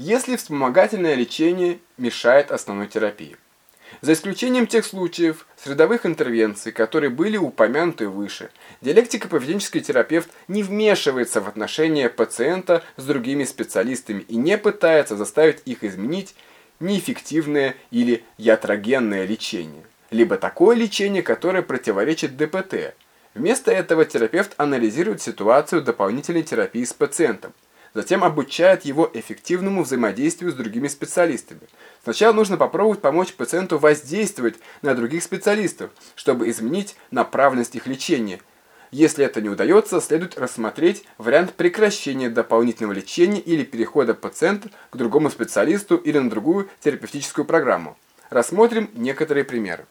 если вспомогательное лечение мешает основной терапии. За исключением тех случаев средовых интервенций, которые были упомянуты выше, диалектико-поведенческий терапевт не вмешивается в отношения пациента с другими специалистами и не пытается заставить их изменить неэффективное или ятрогенное лечение, либо такое лечение, которое противоречит ДПТ. Вместо этого терапевт анализирует ситуацию дополнительной терапии с пациентом, затем обучает его эффективному взаимодействию с другими специалистами. Сначала нужно попробовать помочь пациенту воздействовать на других специалистов, чтобы изменить направленность их лечения. Если это не удается, следует рассмотреть вариант прекращения дополнительного лечения или перехода пациента к другому специалисту или на другую терапевтическую программу. Рассмотрим некоторые примеры.